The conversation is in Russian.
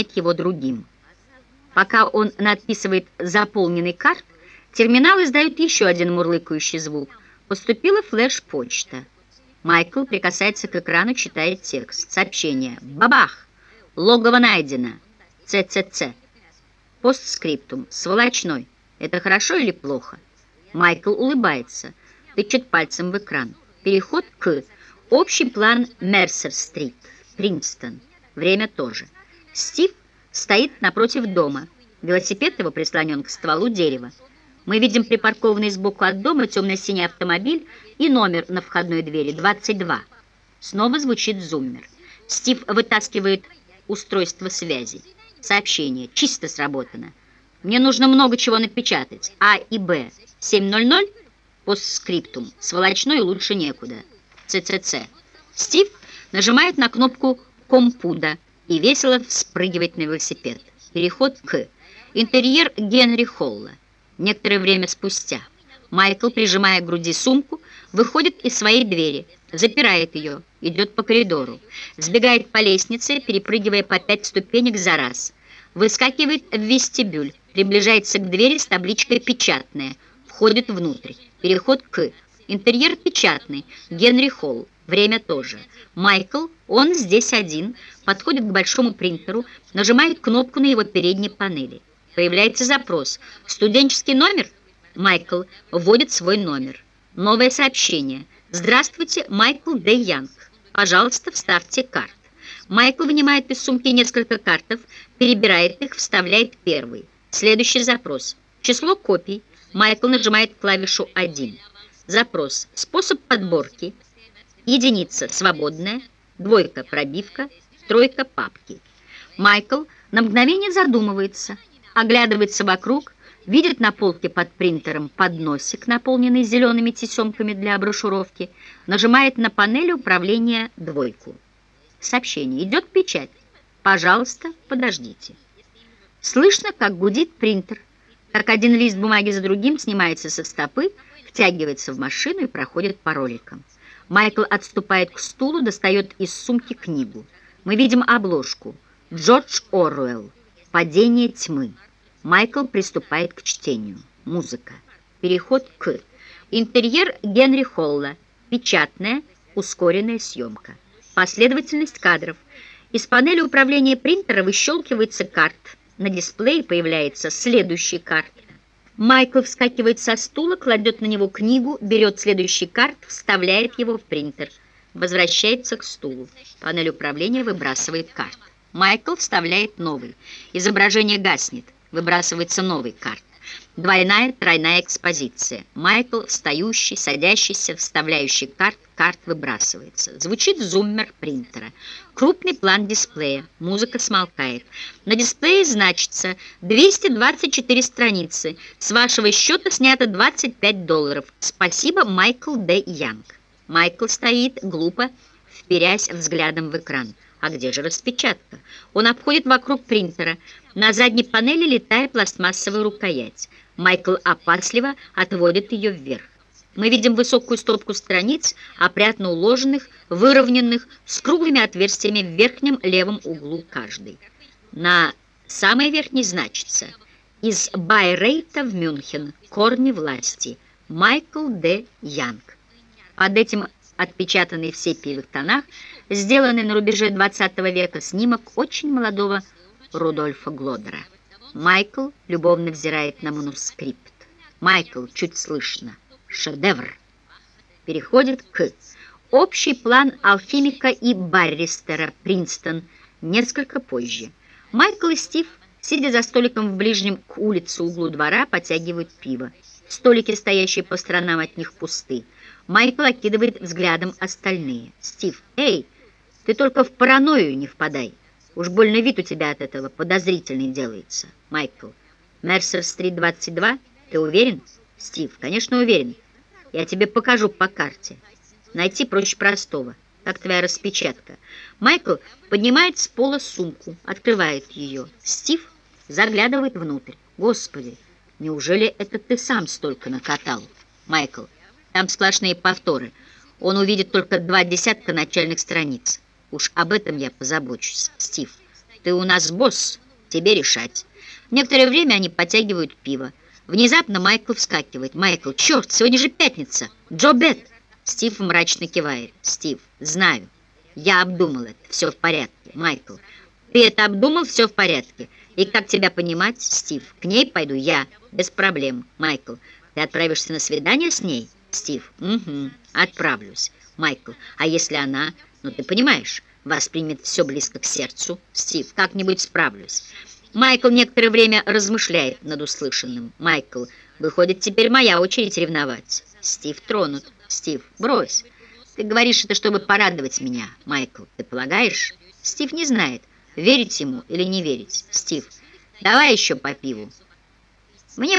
заменять его другим. Пока он надписывает заполненный карт, терминал издает еще один мурлыкающий звук. Поступила флеш-почта. Майкл прикасается к экрану, читает текст. Сообщение. Бабах! Логово найдено. ЦЦЦ. Постскриптум. Сволочной. Это хорошо или плохо? Майкл улыбается, тычет пальцем в экран. Переход к общий план Мерсер-стрит, Принстон. Время тоже. Стив стоит напротив дома. Велосипед его прислонен к стволу дерева. Мы видим припаркованный сбоку от дома темно-синий автомобиль и номер на входной двери 22. Снова звучит зуммер. Стив вытаскивает устройство связи. Сообщение. Чисто сработано. Мне нужно много чего напечатать. А и Б. 7.00. Постскриптум. Сволочной лучше некуда. ЦЦЦ. Стив нажимает на кнопку компуда и весело спрыгивает на велосипед. Переход к интерьер Генри Холла. Некоторое время спустя Майкл, прижимая к груди сумку, выходит из своей двери, запирает ее, идет по коридору, сбегает по лестнице, перепрыгивая по пять ступенек за раз, выскакивает в вестибюль, приближается к двери с табличкой «Печатная», входит внутрь. Переход к интерьер печатный, Генри Холл. Время тоже. Майкл, он здесь один, подходит к большому принтеру, нажимает кнопку на его передней панели. Появляется запрос. Студенческий номер? Майкл вводит свой номер. Новое сообщение. Здравствуйте, Майкл Д. Янг. Пожалуйста, вставьте карт. Майкл вынимает из сумки несколько картов, перебирает их, вставляет первый. Следующий запрос. Число копий. Майкл нажимает клавишу 1. Запрос. Способ подборки. Единица свободная, двойка пробивка, тройка папки. Майкл на мгновение задумывается, оглядывается вокруг, видит на полке под принтером подносик, наполненный зелеными тесемками для брошюровки, нажимает на панели управления двойку. Сообщение. Идет печать. Пожалуйста, подождите. Слышно, как гудит принтер, как один лист бумаги за другим снимается со стопы, втягивается в машину и проходит по роликам. Майкл отступает к стулу, достает из сумки книгу. Мы видим обложку. Джордж Оруэлл. «Падение тьмы». Майкл приступает к чтению. Музыка. Переход к. Интерьер Генри Холла. Печатная, ускоренная съемка. Последовательность кадров. Из панели управления принтера выщелкивается карт. На дисплее появляется следующий карт. Майкл вскакивает со стула, кладет на него книгу, берет следующий карт, вставляет его в принтер. Возвращается к стулу. Панель управления выбрасывает карт. Майкл вставляет новый. Изображение гаснет. Выбрасывается новый карт. Двойная, тройная экспозиция. Майкл, встающий, садящийся, вставляющий карт, карт выбрасывается. Звучит зуммер принтера. Крупный план дисплея. Музыка смолкает. На дисплее значится 224 страницы. С вашего счета снято 25 долларов. Спасибо, Майкл Д. Янг. Майкл стоит, глупо, вперясь взглядом в экран. А где же распечатка? Он обходит вокруг принтера. На задней панели летает пластмассовая рукоять. Майкл опасливо отводит ее вверх. Мы видим высокую стопку страниц, опрятно уложенных, выровненных, с круглыми отверстиями в верхнем левом углу каждой. На самой верхней значится «Из Байрейта в Мюнхен. Корни власти. Майкл Д. Янг». Под этим отпечатанный в сепиевых тонах, сделанный на рубеже 20 века снимок очень молодого Рудольфа Глодера. Майкл любовно взирает на манускрипт. Майкл чуть слышно. Шедевр. Переходит к общий план алхимика и барристера Принстон несколько позже. Майкл и Стив, сидя за столиком в ближнем к улице углу двора, потягивают пиво. Столики, стоящие по сторонам от них, пусты. Майкл окидывает взглядом остальные. «Стив, эй, ты только в паранойю не впадай. Уж больно вид у тебя от этого подозрительный делается». Майкл, Мерсер-стрит 22, ты уверен? Стив, конечно, уверен. Я тебе покажу по карте. Найти проще простого. Как твоя распечатка. Майкл поднимает с пола сумку, открывает ее. Стив заглядывает внутрь. Господи, неужели это ты сам столько накатал? Майкл, там сплошные повторы. Он увидит только два десятка начальных страниц. Уж об этом я позабочусь. Стив, Ты у нас босс, тебе решать. Некоторое время они подтягивают пиво. Внезапно Майкл вскакивает. «Майкл, черт, сегодня же пятница! Джо Бет!» Стив мрачно кивает. «Стив, знаю. Я обдумал это. Все в порядке. Майкл, ты это обдумал? Все в порядке. И как тебя понимать, Стив? К ней пойду я. Без проблем. Майкл, ты отправишься на свидание с ней? Стив, угу, отправлюсь. Майкл, а если она, ну ты понимаешь, воспримет все близко к сердцу? Стив, как-нибудь справлюсь. Майкл некоторое время размышляет над услышанным. Майкл, выходит, теперь моя очередь ревновать. Стив тронут. Стив, брось. Ты говоришь это, чтобы порадовать меня, Майкл. Ты полагаешь? Стив не знает, верить ему или не верить. Стив, давай еще по пиву. Мне бы